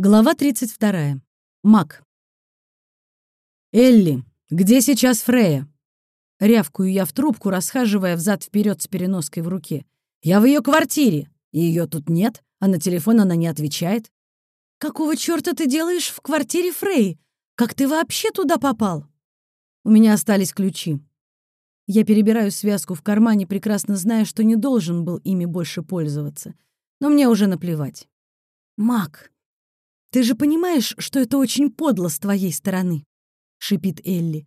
Глава 32. Мак. «Элли, где сейчас Фрея?» Рявкую я в трубку, расхаживая взад вперед с переноской в руке. «Я в ее квартире, ее тут нет, а на телефон она не отвечает». «Какого черта ты делаешь в квартире Фрей? Как ты вообще туда попал?» «У меня остались ключи». Я перебираю связку в кармане, прекрасно зная, что не должен был ими больше пользоваться. Но мне уже наплевать. «Мак, «Ты же понимаешь, что это очень подло с твоей стороны?» — шипит Элли.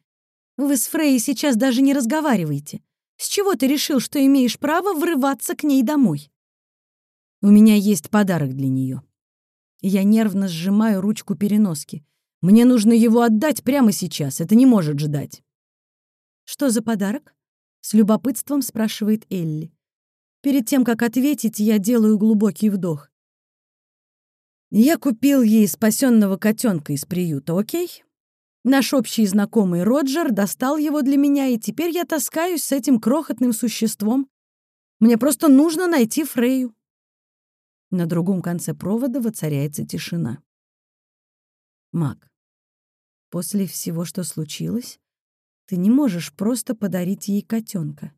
«Вы с Фрей сейчас даже не разговариваете. С чего ты решил, что имеешь право врываться к ней домой?» «У меня есть подарок для нее. Я нервно сжимаю ручку переноски. Мне нужно его отдать прямо сейчас, это не может ждать. «Что за подарок?» — с любопытством спрашивает Элли. Перед тем, как ответить, я делаю глубокий вдох. Я купил ей спасенного котенка из приюта, окей? Наш общий знакомый Роджер достал его для меня, и теперь я таскаюсь с этим крохотным существом. Мне просто нужно найти Фрею. На другом конце провода воцаряется тишина. Мак, после всего, что случилось, ты не можешь просто подарить ей котенка.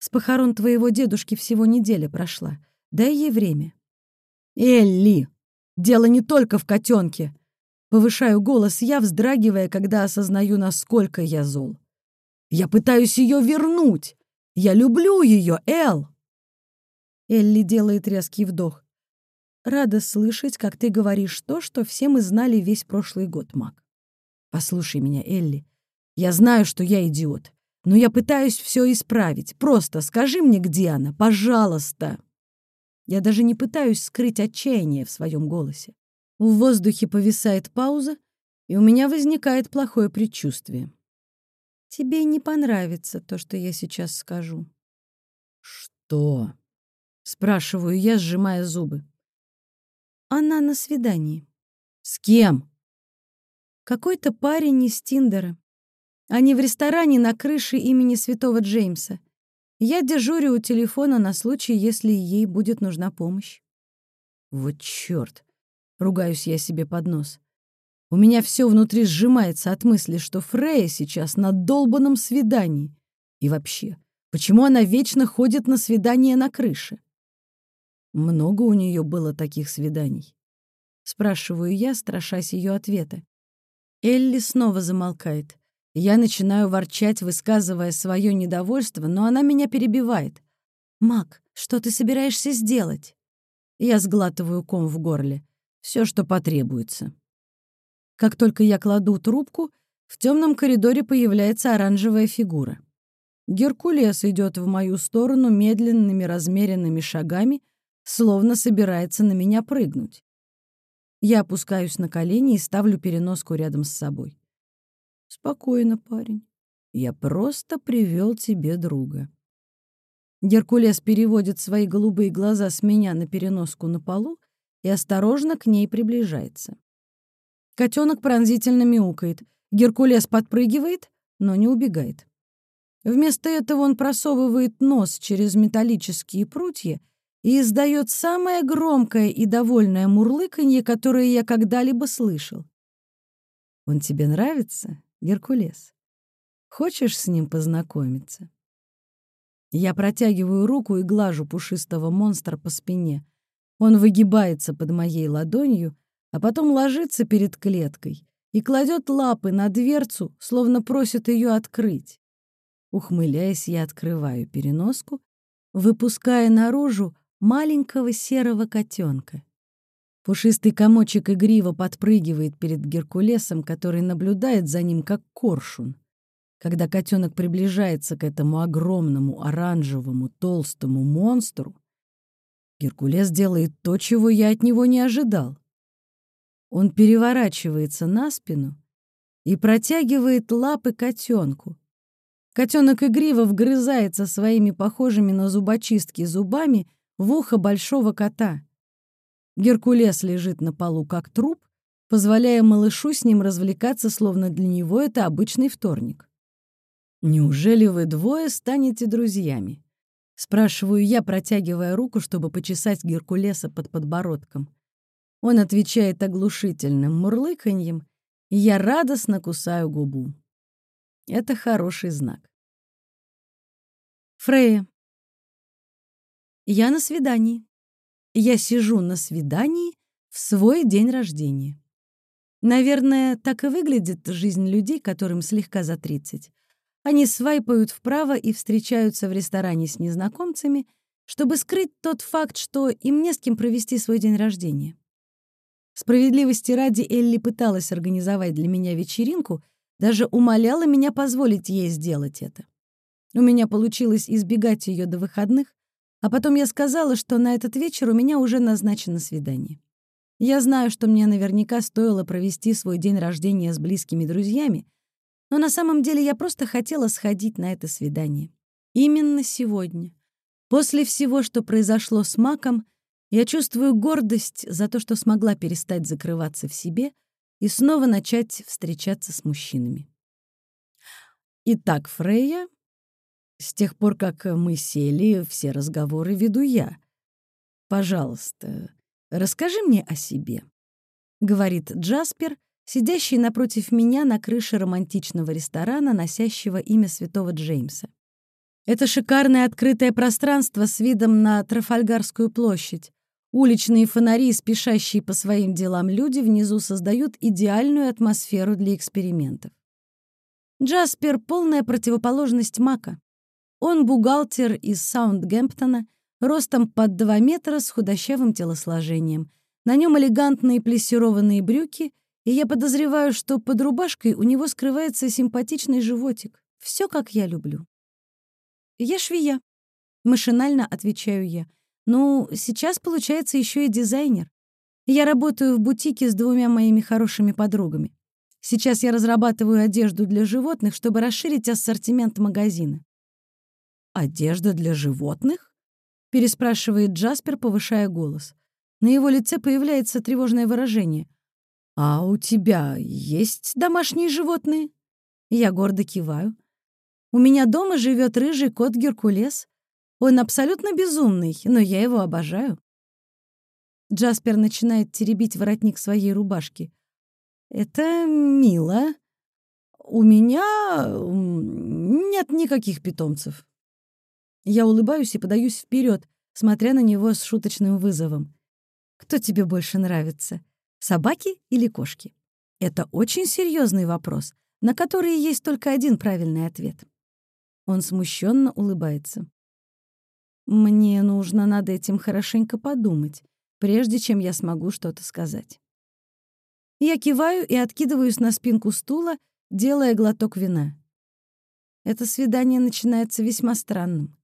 С похорон твоего дедушки всего неделя прошла. Дай ей время. Элли, Дело не только в котенке. Повышаю голос я, вздрагивая, когда осознаю, насколько я зол. Я пытаюсь ее вернуть. Я люблю ее, Эл. Элли делает резкий вдох. Рада слышать, как ты говоришь то, что все мы знали весь прошлый год, Мак. Послушай меня, Элли. Я знаю, что я идиот, но я пытаюсь все исправить. Просто скажи мне, где она, пожалуйста. Я даже не пытаюсь скрыть отчаяние в своем голосе. В воздухе повисает пауза, и у меня возникает плохое предчувствие. Тебе не понравится то, что я сейчас скажу. Что? Спрашиваю я, сжимая зубы. Она на свидании. С кем? Какой-то парень из Тиндера. Они в ресторане на крыше имени Святого Джеймса. Я дежурю у телефона на случай, если ей будет нужна помощь. Вот чёрт! Ругаюсь я себе под нос. У меня все внутри сжимается от мысли, что Фрея сейчас на долбанном свидании. И вообще, почему она вечно ходит на свидания на крыше? Много у нее было таких свиданий. Спрашиваю я, страшась ее ответа. Элли снова замолкает. Я начинаю ворчать, высказывая свое недовольство, но она меня перебивает. «Мак, что ты собираешься сделать?» Я сглатываю ком в горле. Все, что потребуется. Как только я кладу трубку, в темном коридоре появляется оранжевая фигура. Геркулес идет в мою сторону медленными размеренными шагами, словно собирается на меня прыгнуть. Я опускаюсь на колени и ставлю переноску рядом с собой. Спокойно, парень. Я просто привел тебе друга. Геркулес переводит свои голубые глаза с меня на переноску на полу и осторожно к ней приближается. Котенок пронзительно мяукает. Геркулес подпрыгивает, но не убегает. Вместо этого он просовывает нос через металлические прутья и издает самое громкое и довольное мурлыканье, которое я когда-либо слышал. «Он тебе нравится?» Геркулес. Хочешь с ним познакомиться? Я протягиваю руку и глажу пушистого монстра по спине. Он выгибается под моей ладонью, а потом ложится перед клеткой и кладет лапы на дверцу, словно просит ее открыть. Ухмыляясь, я открываю переноску, выпуская наружу маленького серого котенка. Пушистый комочек игриво подпрыгивает перед Геркулесом, который наблюдает за ним как коршун. Когда котенок приближается к этому огромному оранжевому толстому монстру, Геркулес делает то, чего я от него не ожидал. Он переворачивается на спину и протягивает лапы котенку. Котенок игриво вгрызается своими похожими на зубочистки зубами в ухо большого кота — Геркулес лежит на полу как труп, позволяя малышу с ним развлекаться, словно для него это обычный вторник. «Неужели вы двое станете друзьями?» Спрашиваю я, протягивая руку, чтобы почесать Геркулеса под подбородком. Он отвечает оглушительным мурлыканьем, и я радостно кусаю губу. Это хороший знак. Фрея. Я на свидании. Я сижу на свидании в свой день рождения. Наверное, так и выглядит жизнь людей, которым слегка за 30. Они свайпают вправо и встречаются в ресторане с незнакомцами, чтобы скрыть тот факт, что им не с кем провести свой день рождения. Справедливости ради Элли пыталась организовать для меня вечеринку, даже умоляла меня позволить ей сделать это. У меня получилось избегать ее до выходных, а потом я сказала, что на этот вечер у меня уже назначено свидание. Я знаю, что мне наверняка стоило провести свой день рождения с близкими друзьями, но на самом деле я просто хотела сходить на это свидание. Именно сегодня. После всего, что произошло с Маком, я чувствую гордость за то, что смогла перестать закрываться в себе и снова начать встречаться с мужчинами. Итак, Фрейя, с тех пор, как мы сели, все разговоры веду я. Пожалуйста, расскажи мне о себе, — говорит Джаспер, сидящий напротив меня на крыше романтичного ресторана, носящего имя святого Джеймса. Это шикарное открытое пространство с видом на Трафальгарскую площадь. Уличные фонари, спешащие по своим делам люди внизу создают идеальную атмосферу для экспериментов. Джаспер — полная противоположность Мака. Он бухгалтер из Саундгемптона, ростом под 2 метра с худощавым телосложением. На нем элегантные плессированные брюки, и я подозреваю, что под рубашкой у него скрывается симпатичный животик. Все, как я люблю. «Я швея», — машинально отвечаю я. Ну, сейчас, получается, еще и дизайнер. Я работаю в бутике с двумя моими хорошими подругами. Сейчас я разрабатываю одежду для животных, чтобы расширить ассортимент магазина. «Одежда для животных?» — переспрашивает Джаспер, повышая голос. На его лице появляется тревожное выражение. «А у тебя есть домашние животные?» Я гордо киваю. «У меня дома живет рыжий кот Геркулес. Он абсолютно безумный, но я его обожаю. Джаспер начинает теребить воротник своей рубашки. «Это мило. У меня нет никаких питомцев». Я улыбаюсь и подаюсь вперед, смотря на него с шуточным вызовом. «Кто тебе больше нравится, собаки или кошки?» Это очень серьезный вопрос, на который есть только один правильный ответ. Он смущенно улыбается. Мне нужно над этим хорошенько подумать, прежде чем я смогу что-то сказать. Я киваю и откидываюсь на спинку стула, делая глоток вина. Это свидание начинается весьма странным.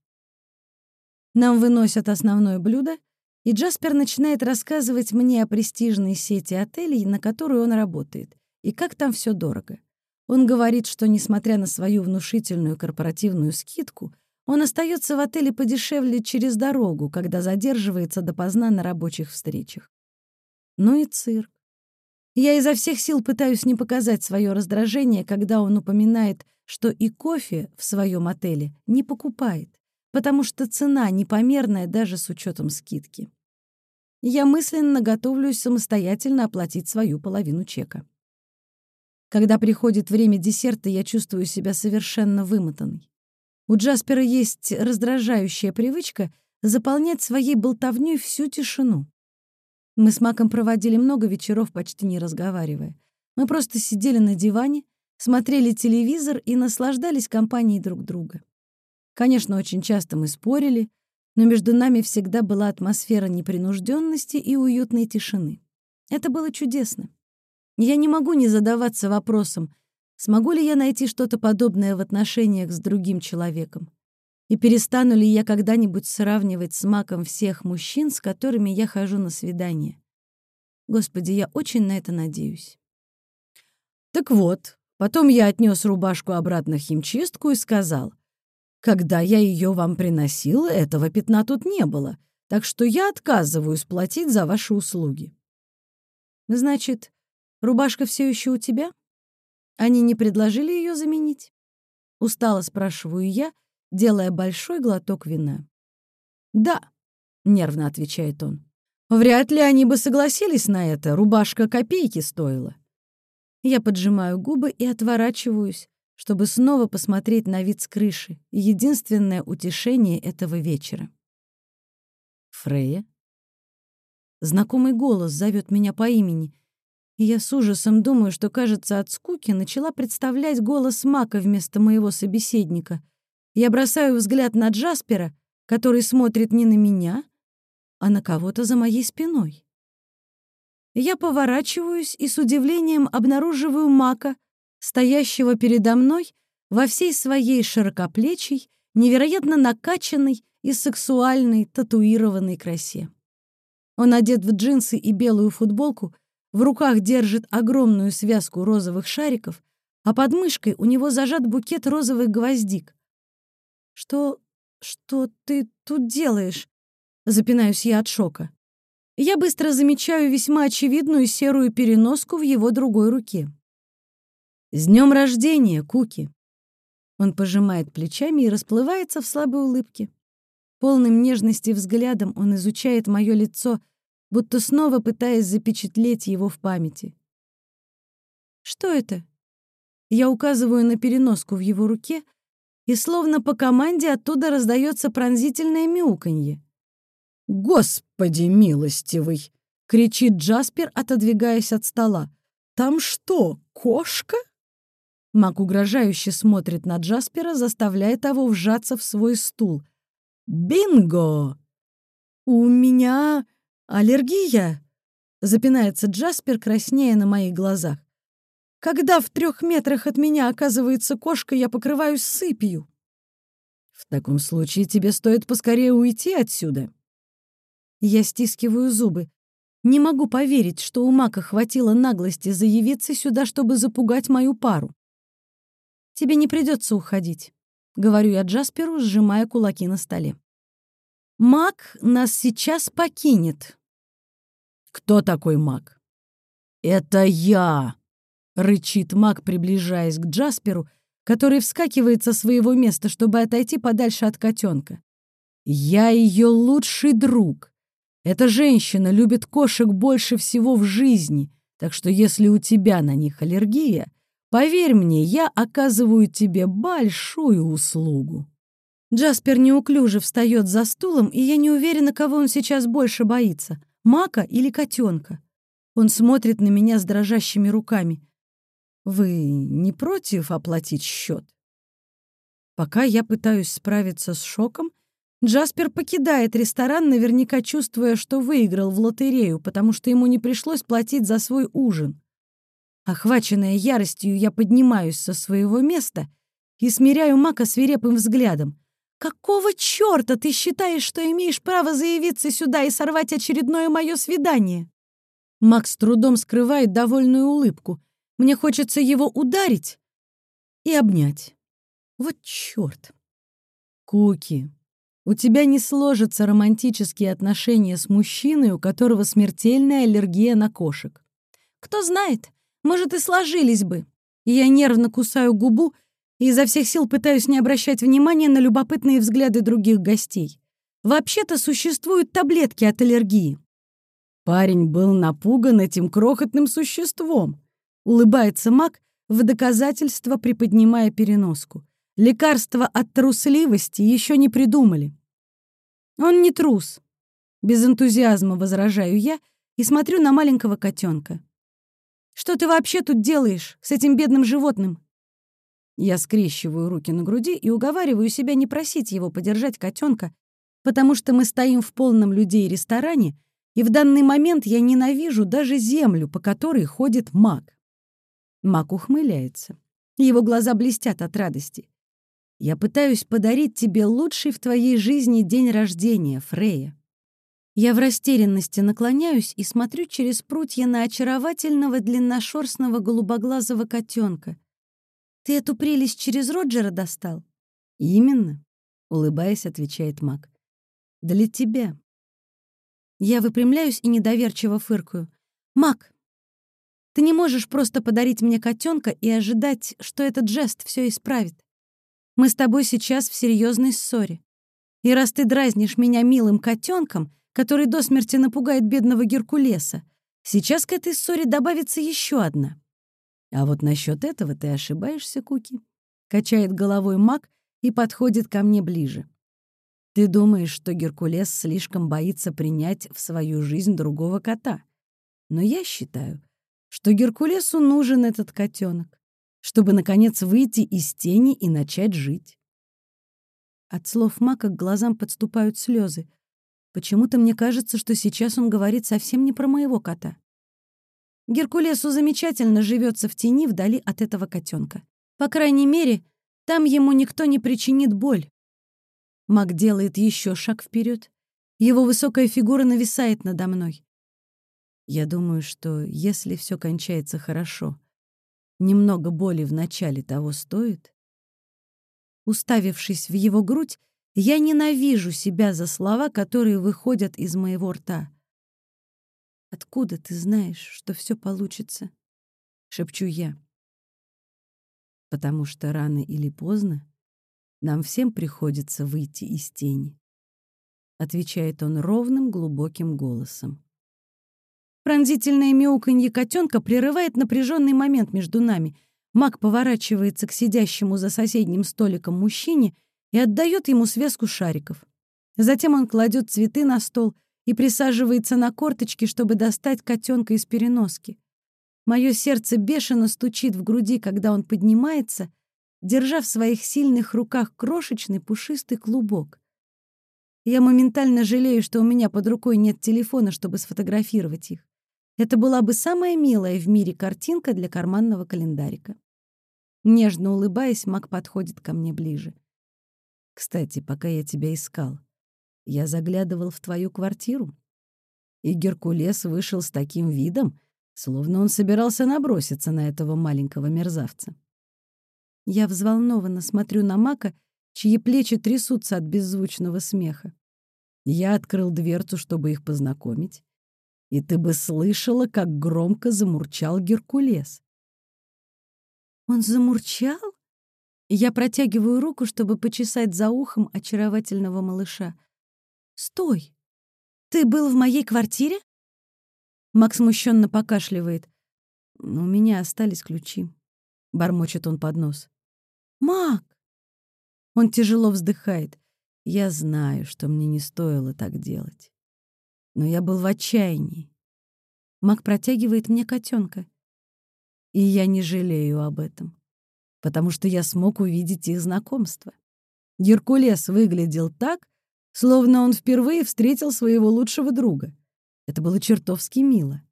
Нам выносят основное блюдо, и Джаспер начинает рассказывать мне о престижной сети отелей, на которую он работает, и как там все дорого. Он говорит, что, несмотря на свою внушительную корпоративную скидку, он остается в отеле подешевле через дорогу, когда задерживается допоздна на рабочих встречах. Ну и цирк. Я изо всех сил пытаюсь не показать свое раздражение, когда он упоминает, что и кофе в своем отеле не покупает, потому что цена непомерная даже с учетом скидки. Я мысленно готовлюсь самостоятельно оплатить свою половину чека. Когда приходит время десерта, я чувствую себя совершенно вымотанной. У Джаспера есть раздражающая привычка заполнять своей болтовнёй всю тишину. Мы с Маком проводили много вечеров, почти не разговаривая. Мы просто сидели на диване, смотрели телевизор и наслаждались компанией друг друга. Конечно, очень часто мы спорили, но между нами всегда была атмосфера непринужденности и уютной тишины. Это было чудесно. Я не могу не задаваться вопросом, Смогу ли я найти что-то подобное в отношениях с другим человеком? И перестану ли я когда-нибудь сравнивать с маком всех мужчин, с которыми я хожу на свидание? Господи, я очень на это надеюсь. Так вот, потом я отнес рубашку обратно в химчистку и сказал, «Когда я ее вам приносил, этого пятна тут не было, так что я отказываюсь платить за ваши услуги». «Значит, рубашка все еще у тебя?» Они не предложили ее заменить? Устало спрашиваю я, делая большой глоток вина. «Да», — нервно отвечает он. Вряд ли они бы согласились на это, рубашка копейки стоила. Я поджимаю губы и отворачиваюсь, чтобы снова посмотреть на вид с крыши, единственное утешение этого вечера. Фрея? Знакомый голос зовет меня по имени, и я с ужасом думаю, что, кажется, от скуки начала представлять голос Мака вместо моего собеседника. Я бросаю взгляд на Джаспера, который смотрит не на меня, а на кого-то за моей спиной. Я поворачиваюсь и с удивлением обнаруживаю Мака, стоящего передо мной во всей своей широкоплечей, невероятно накачанной и сексуальной татуированной красе. Он одет в джинсы и белую футболку, в руках держит огромную связку розовых шариков, а под мышкой у него зажат букет розовых гвоздик. «Что... что ты тут делаешь?» Запинаюсь я от шока. Я быстро замечаю весьма очевидную серую переноску в его другой руке. «С днем рождения, Куки!» Он пожимает плечами и расплывается в слабой улыбке. Полным нежности взглядом он изучает мое лицо, будто снова пытаясь запечатлеть его в памяти. «Что это?» Я указываю на переноску в его руке, и словно по команде оттуда раздается пронзительное мяуканье. «Господи милостивый!» — кричит Джаспер, отодвигаясь от стола. «Там что, кошка?» Мак угрожающе смотрит на Джаспера, заставляя того вжаться в свой стул. «Бинго!» «У меня аллергия!» — запинается Джаспер, краснея на моих глазах. «Когда в трех метрах от меня оказывается кошка, я покрываюсь сыпью». «В таком случае тебе стоит поскорее уйти отсюда», я стискиваю зубы. Не могу поверить, что у Мака хватило наглости заявиться сюда, чтобы запугать мою пару. «Тебе не придется уходить», — говорю я Джасперу, сжимая кулаки на столе. «Мак нас сейчас покинет». «Кто такой Мак?» «Это я!» — рычит Мак, приближаясь к Джасперу, который вскакивает со своего места, чтобы отойти подальше от котенка. «Я ее лучший друг. Эта женщина любит кошек больше всего в жизни, так что если у тебя на них аллергия, поверь мне, я оказываю тебе большую услугу». Джаспер неуклюже встает за стулом, и я не уверена, кого он сейчас больше боится — мака или котенка. Он смотрит на меня с дрожащими руками. «Вы не против оплатить счет?» Пока я пытаюсь справиться с шоком, Джаспер покидает ресторан, наверняка чувствуя, что выиграл в лотерею, потому что ему не пришлось платить за свой ужин. Охваченная яростью, я поднимаюсь со своего места и смиряю Мака свирепым взглядом. «Какого чёрта ты считаешь, что имеешь право заявиться сюда и сорвать очередное мое свидание?» Макс трудом скрывает довольную улыбку. Мне хочется его ударить и обнять. Вот чёрт. Куки, у тебя не сложатся романтические отношения с мужчиной, у которого смертельная аллергия на кошек. Кто знает, может, и сложились бы. Я нервно кусаю губу и изо всех сил пытаюсь не обращать внимания на любопытные взгляды других гостей. Вообще-то существуют таблетки от аллергии. Парень был напуган этим крохотным существом. Улыбается маг, в доказательство приподнимая переноску. Лекарства от трусливости еще не придумали. Он не трус. Без энтузиазма возражаю я и смотрю на маленького котенка. Что ты вообще тут делаешь с этим бедным животным? Я скрещиваю руки на груди и уговариваю себя не просить его подержать котенка, потому что мы стоим в полном людей ресторане, и в данный момент я ненавижу даже землю, по которой ходит маг. Маг ухмыляется. Его глаза блестят от радости. Я пытаюсь подарить тебе лучший в твоей жизни день рождения, Фрея. Я в растерянности наклоняюсь и смотрю через прутья на очаровательного длинношерстного голубоглазого котенка. Ты эту прелесть через Роджера достал? Именно, улыбаясь, отвечает Мак. Для тебя. Я выпрямляюсь и недоверчиво фыркаю. Мак, ты не можешь просто подарить мне котенка и ожидать, что этот жест все исправит. Мы с тобой сейчас в серьезной ссоре. И раз ты дразнишь меня милым котенком, который до смерти напугает бедного Геркулеса. Сейчас к этой ссоре добавится еще одна. А вот насчет этого ты ошибаешься, Куки. Качает головой маг и подходит ко мне ближе. Ты думаешь, что Геркулес слишком боится принять в свою жизнь другого кота. Но я считаю, что Геркулесу нужен этот котенок, чтобы, наконец, выйти из тени и начать жить. От слов Мака к глазам подступают слезы. Почему-то мне кажется, что сейчас он говорит совсем не про моего кота. Геркулесу замечательно живется в тени вдали от этого котенка. По крайней мере, там ему никто не причинит боль. Мак делает еще шаг вперед. Его высокая фигура нависает надо мной. Я думаю, что если все кончается хорошо, немного боли в начале того стоит. Уставившись в его грудь, я ненавижу себя за слова, которые выходят из моего рта. «Откуда ты знаешь, что все получится?» — шепчу я. «Потому что рано или поздно нам всем приходится выйти из тени», — отвечает он ровным, глубоким голосом. Пронзительное мяуканье котенка прерывает напряженный момент между нами. Мак поворачивается к сидящему за соседним столиком мужчине и отдает ему связку шариков. Затем он кладет цветы на стол и присаживается на корточки, чтобы достать котенка из переноски. Мое сердце бешено стучит в груди, когда он поднимается, держа в своих сильных руках крошечный пушистый клубок. Я моментально жалею, что у меня под рукой нет телефона, чтобы сфотографировать их. Это была бы самая милая в мире картинка для карманного календарика. Нежно улыбаясь, Мак подходит ко мне ближе. «Кстати, пока я тебя искал, я заглядывал в твою квартиру, и Геркулес вышел с таким видом, словно он собирался наброситься на этого маленького мерзавца. Я взволнованно смотрю на Мака, чьи плечи трясутся от беззвучного смеха. Я открыл дверцу, чтобы их познакомить, и ты бы слышала, как громко замурчал Геркулес. Он замурчал? Я протягиваю руку, чтобы почесать за ухом очаровательного малыша. «Стой! Ты был в моей квартире?» Макс смущенно покашливает. «У меня остались ключи», — бормочет он под нос. «Мак!» Он тяжело вздыхает. «Я знаю, что мне не стоило так делать но я был в отчаянии. Мак протягивает мне котенка. И я не жалею об этом, потому что я смог увидеть их знакомство. Геркулес выглядел так, словно он впервые встретил своего лучшего друга. Это было чертовски мило.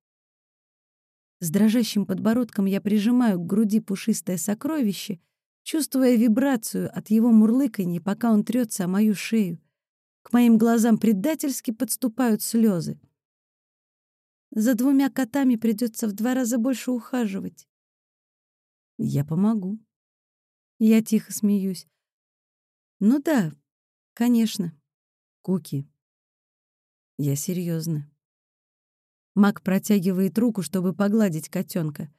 С дрожащим подбородком я прижимаю к груди пушистое сокровище, чувствуя вибрацию от его мурлыканья, пока он трется о мою шею. К моим глазам предательски подступают слезы. За двумя котами придется в два раза больше ухаживать. Я помогу. Я тихо смеюсь. Ну да, конечно. Куки. Я серьезно. Мак протягивает руку, чтобы погладить котенка.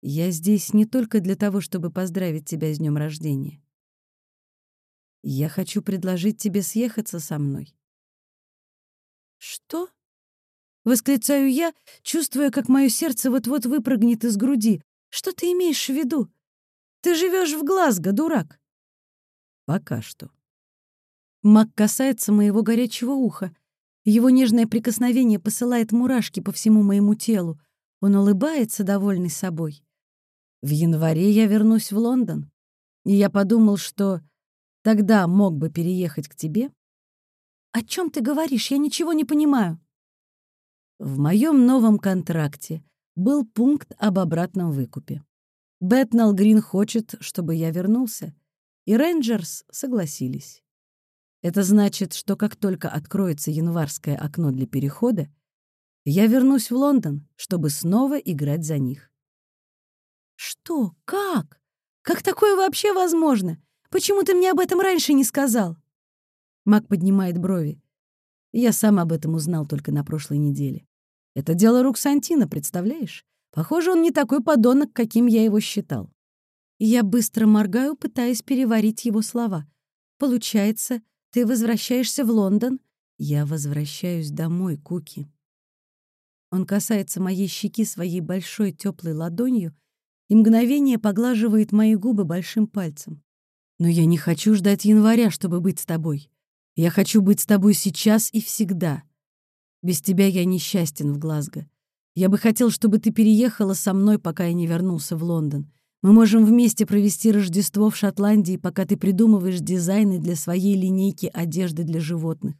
Я здесь не только для того, чтобы поздравить тебя с днем рождения. Я хочу предложить тебе съехаться со мной. Что? Восклицаю я, чувствуя, как мое сердце вот-вот выпрыгнет из груди. Что ты имеешь в виду? Ты живешь в Глазго, дурак. Пока что. Мак касается моего горячего уха. Его нежное прикосновение посылает мурашки по всему моему телу. Он улыбается, довольный собой. В январе я вернусь в Лондон. И я подумал, что Тогда мог бы переехать к тебе. О чем ты говоришь? Я ничего не понимаю. В моем новом контракте был пункт об обратном выкупе. Бэтнал Грин хочет, чтобы я вернулся, и Рейнджерс согласились. Это значит, что как только откроется январское окно для перехода, я вернусь в Лондон, чтобы снова играть за них. Что? Как? Как такое вообще возможно? Почему ты мне об этом раньше не сказал?» Мак поднимает брови. Я сам об этом узнал только на прошлой неделе. Это дело рук Сантина, представляешь? Похоже, он не такой подонок, каким я его считал. Я быстро моргаю, пытаясь переварить его слова. Получается, ты возвращаешься в Лондон, Я возвращаюсь домой, Куки. Он касается моей щеки своей большой теплой ладонью и мгновение поглаживает мои губы большим пальцем. Но я не хочу ждать января, чтобы быть с тобой. Я хочу быть с тобой сейчас и всегда. Без тебя я несчастен в Глазго. Я бы хотел, чтобы ты переехала со мной, пока я не вернулся в Лондон. Мы можем вместе провести Рождество в Шотландии, пока ты придумываешь дизайны для своей линейки одежды для животных.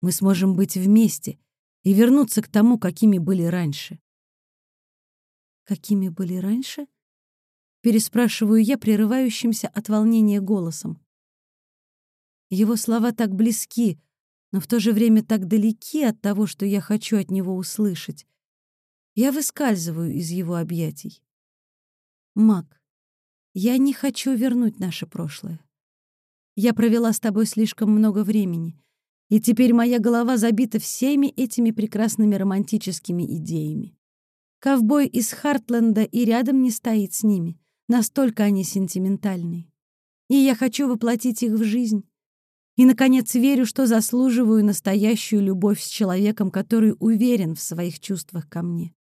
Мы сможем быть вместе и вернуться к тому, какими были раньше. Какими были раньше? Переспрашиваю я прерывающимся от волнения голосом. Его слова так близки, но в то же время так далеки от того, что я хочу от него услышать. Я выскальзываю из его объятий. Мак, я не хочу вернуть наше прошлое. Я провела с тобой слишком много времени, и теперь моя голова забита всеми этими прекрасными романтическими идеями. Ковбой из Хартленда и рядом не стоит с ними. Настолько они сентиментальные. И я хочу воплотить их в жизнь. И, наконец, верю, что заслуживаю настоящую любовь с человеком, который уверен в своих чувствах ко мне.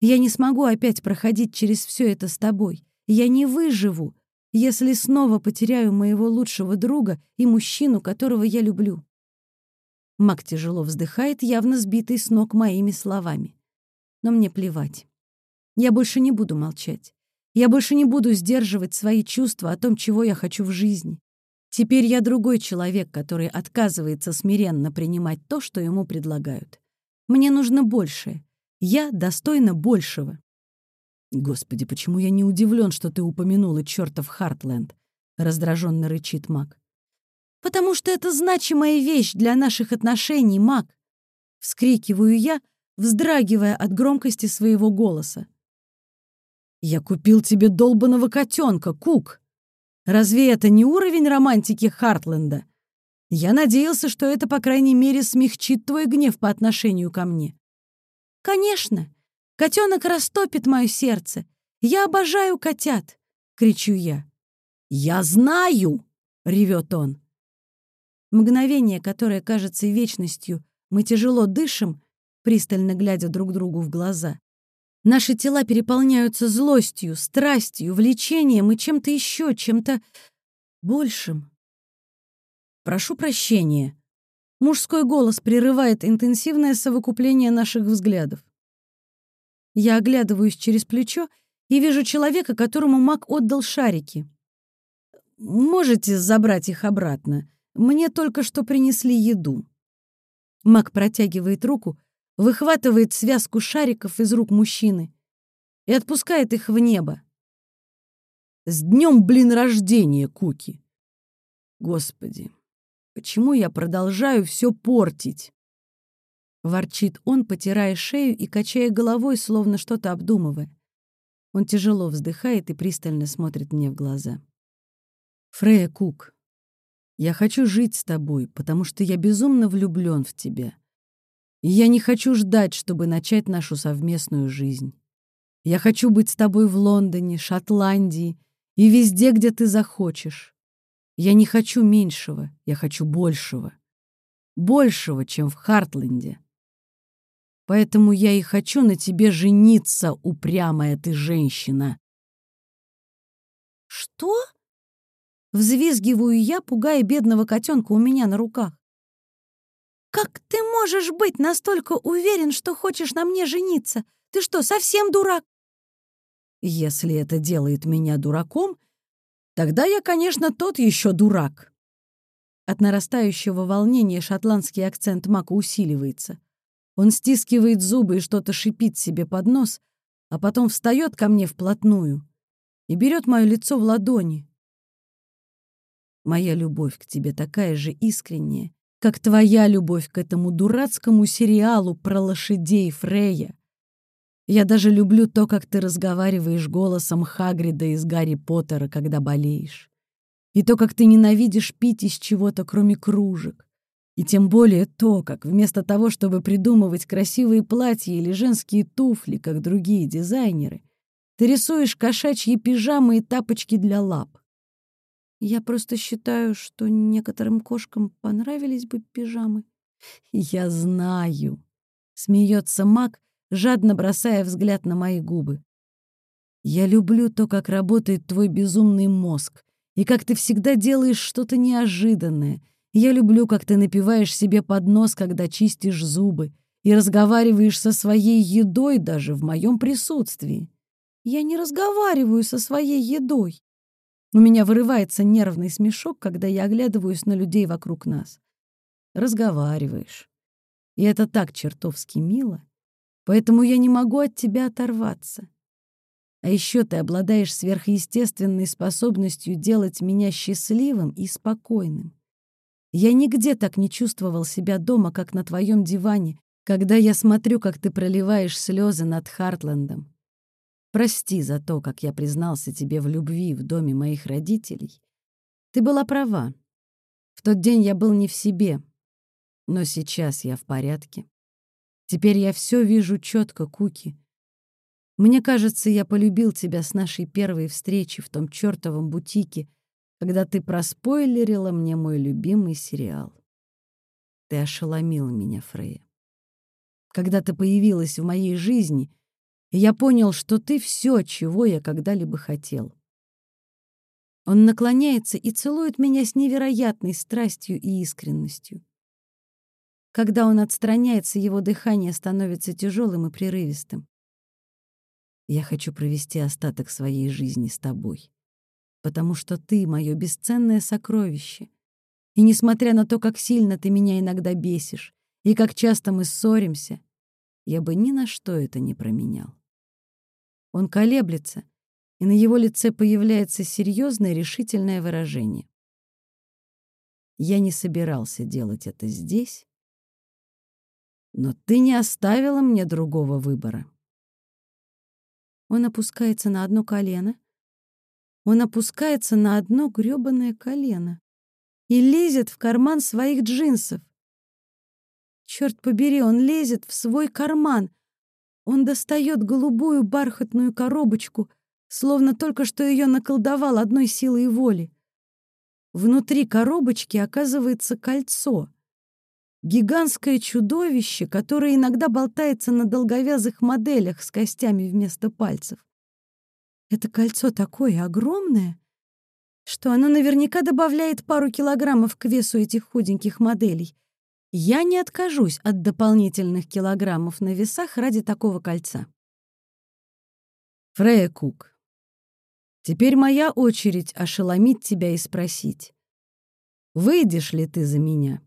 Я не смогу опять проходить через все это с тобой. Я не выживу, если снова потеряю моего лучшего друга и мужчину, которого я люблю. Мак тяжело вздыхает, явно сбитый с ног моими словами. Но мне плевать. Я больше не буду молчать. Я больше не буду сдерживать свои чувства о том, чего я хочу в жизни. Теперь я другой человек, который отказывается смиренно принимать то, что ему предлагают. Мне нужно большее. Я достойна большего. Господи, почему я не удивлен, что ты упомянула чертов Хартленд? Раздраженно рычит Мак. Потому что это значимая вещь для наших отношений, Мак. Вскрикиваю я, вздрагивая от громкости своего голоса. «Я купил тебе долбаного котенка, Кук! Разве это не уровень романтики Хартленда? Я надеялся, что это, по крайней мере, смягчит твой гнев по отношению ко мне. Конечно, котенок растопит мое сердце. Я обожаю котят, кричу я. Я знаю, ревет он. Мгновение, которое кажется вечностью, мы тяжело дышим, пристально глядя друг другу в глаза. Наши тела переполняются злостью, страстью, влечением и чем-то еще, чем-то большим. Прошу прощения. Мужской голос прерывает интенсивное совокупление наших взглядов. Я оглядываюсь через плечо и вижу человека, которому маг отдал шарики. «Можете забрать их обратно? Мне только что принесли еду». Маг протягивает руку, выхватывает связку шариков из рук мужчины и отпускает их в небо. «С днем, блин, рождения, Куки!» Господи, почему я продолжаю все портить? Ворчит он, потирая шею и качая головой, словно что-то обдумывая. Он тяжело вздыхает и пристально смотрит мне в глаза. «Фрея Кук, я хочу жить с тобой, потому что я безумно влюблен в тебя. И я не хочу ждать, чтобы начать нашу совместную жизнь. Я хочу быть с тобой в Лондоне, Шотландии и везде, где ты захочешь. Я не хочу меньшего, я хочу большего. Большего, чем в Хартленде. Поэтому я и хочу на тебе жениться, упрямая ты женщина. Что? Взвизгиваю я, пугая бедного котенка у меня на руках. «Как ты можешь быть настолько уверен, что хочешь на мне жениться? Ты что, совсем дурак?» «Если это делает меня дураком, тогда я, конечно, тот еще дурак». От нарастающего волнения шотландский акцент Мака усиливается. Он стискивает зубы и что-то шипит себе под нос, а потом встает ко мне вплотную и берет мое лицо в ладони. Моя любовь к тебе такая же искренняя, как твоя любовь к этому дурацкому сериалу про лошадей Фрея. Я даже люблю то, как ты разговариваешь голосом Хагрида из Гарри Поттера, когда болеешь. И то, как ты ненавидишь пить из чего-то, кроме кружек. И тем более то, как вместо того, чтобы придумывать красивые платья или женские туфли, как другие дизайнеры, ты рисуешь кошачьи пижамы и тапочки для лап. Я просто считаю, что некоторым кошкам понравились бы пижамы. Я знаю. Смеется Мак, жадно бросая взгляд на мои губы. Я люблю то, как работает твой безумный мозг, и как ты всегда делаешь что-то неожиданное. Я люблю, как ты напиваешь себе под нос, когда чистишь зубы, и разговариваешь со своей едой даже в моем присутствии. Я не разговариваю со своей едой. У меня вырывается нервный смешок, когда я оглядываюсь на людей вокруг нас. Разговариваешь. И это так чертовски мило. Поэтому я не могу от тебя оторваться. А еще ты обладаешь сверхъестественной способностью делать меня счастливым и спокойным. Я нигде так не чувствовал себя дома, как на твоем диване, когда я смотрю, как ты проливаешь слезы над Хартландом. Прости за то, как я признался тебе в любви в доме моих родителей. Ты была права. В тот день я был не в себе, но сейчас я в порядке. Теперь я все вижу четко, Куки. Мне кажется, я полюбил тебя с нашей первой встречи в том чертовом бутике, когда ты проспойлерила мне мой любимый сериал. Ты ошеломила меня, Фрея когда ты появилась в моей жизни, я понял, что ты все, чего я когда-либо хотел. Он наклоняется и целует меня с невероятной страстью и искренностью. Когда он отстраняется, его дыхание становится тяжелым и прерывистым. Я хочу провести остаток своей жизни с тобой, потому что ты — мое бесценное сокровище. И несмотря на то, как сильно ты меня иногда бесишь, и как часто мы ссоримся, я бы ни на что это не променял. Он колеблется, и на его лице появляется серьезное решительное выражение. Я не собирался делать это здесь, но ты не оставила мне другого выбора. Он опускается на одно колено. Он опускается на одно грёбаное колено и лезет в карман своих джинсов. Черт побери, он лезет в свой карман. Он достает голубую бархатную коробочку, словно только что ее наколдовал одной силой воли. Внутри коробочки оказывается кольцо. Гигантское чудовище, которое иногда болтается на долговязых моделях с костями вместо пальцев. Это кольцо такое огромное, что оно наверняка добавляет пару килограммов к весу этих худеньких моделей — я не откажусь от дополнительных килограммов на весах ради такого кольца. Фрея Кук, теперь моя очередь ошеломить тебя и спросить, выйдешь ли ты за меня?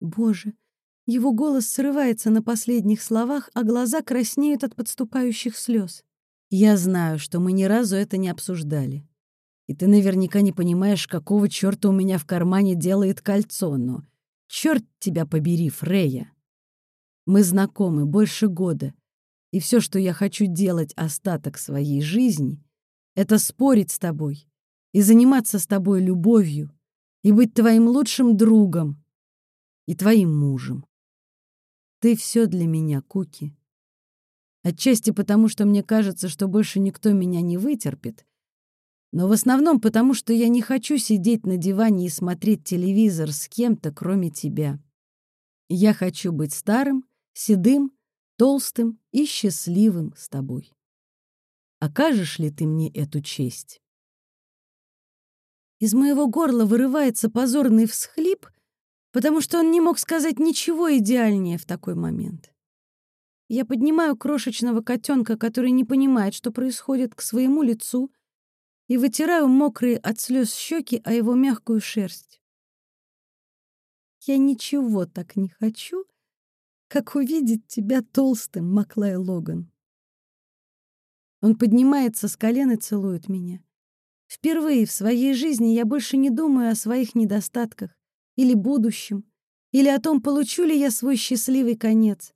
Боже, его голос срывается на последних словах, а глаза краснеют от подступающих слез. Я знаю, что мы ни разу это не обсуждали. И ты наверняка не понимаешь, какого черта у меня в кармане делает кольцо, но Черт тебя побери, Фрея! Мы знакомы больше года, и все, что я хочу делать остаток своей жизни, это спорить с тобой и заниматься с тобой любовью и быть твоим лучшим другом и твоим мужем. Ты все для меня, Куки. Отчасти потому, что мне кажется, что больше никто меня не вытерпит, но в основном потому, что я не хочу сидеть на диване и смотреть телевизор с кем-то, кроме тебя. Я хочу быть старым, седым, толстым и счастливым с тобой. Окажешь ли ты мне эту честь? Из моего горла вырывается позорный всхлип, потому что он не мог сказать ничего идеальнее в такой момент. Я поднимаю крошечного котенка, который не понимает, что происходит, к своему лицу и вытираю мокрые от слез щеки о его мягкую шерсть. Я ничего так не хочу, как увидеть тебя толстым, Маклай Логан. Он поднимается с колен и целует меня. Впервые в своей жизни я больше не думаю о своих недостатках или будущем, или о том, получу ли я свой счастливый конец,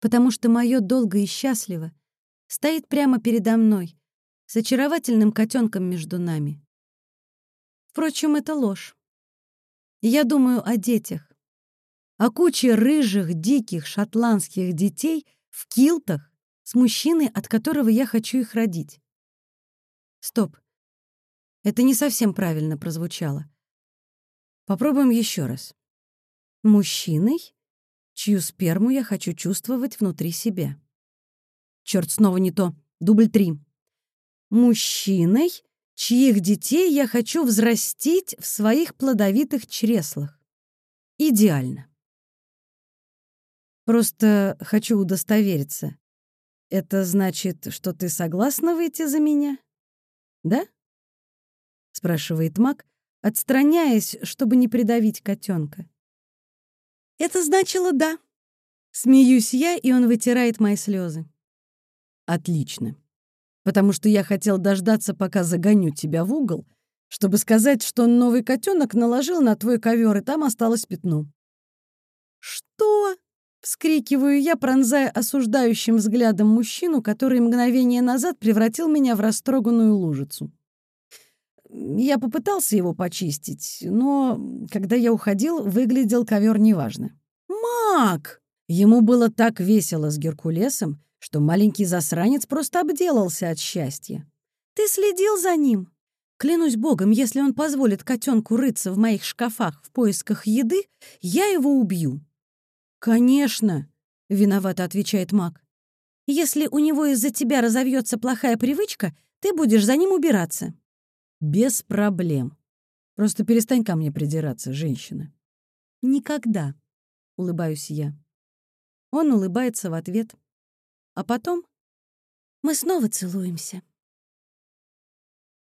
потому что мое долго и счастливо стоит прямо передо мной, с очаровательным котенком между нами. Впрочем, это ложь. Я думаю о детях, о куче рыжих, диких шотландских детей в килтах с мужчиной, от которого я хочу их родить. Стоп. Это не совсем правильно прозвучало. Попробуем еще раз. Мужчиной, чью сперму я хочу чувствовать внутри себя. Черт, снова не то. Дубль три. Мужчиной, чьих детей я хочу взрастить в своих плодовитых чреслах. Идеально. Просто хочу удостовериться. Это значит, что ты согласна выйти за меня? Да? спрашивает Мак, отстраняясь, чтобы не придавить котенка. Это значило да. Смеюсь я, и он вытирает мои слезы. Отлично потому что я хотел дождаться, пока загоню тебя в угол, чтобы сказать, что новый котенок наложил на твой ковер, и там осталось пятно. «Что?» — вскрикиваю я, пронзая осуждающим взглядом мужчину, который мгновение назад превратил меня в растроганную лужицу. Я попытался его почистить, но, когда я уходил, выглядел ковер неважно. «Мак!» Ему было так весело с Геркулесом, что маленький засранец просто обделался от счастья. «Ты следил за ним?» Клянусь богом, если он позволит котенку рыться в моих шкафах в поисках еды, я его убью. «Конечно», — виновато отвечает маг. «Если у него из-за тебя разовьется плохая привычка, ты будешь за ним убираться». «Без проблем. Просто перестань ко мне придираться, женщина». «Никогда», — улыбаюсь я. Он улыбается в ответ. А потом мы снова целуемся.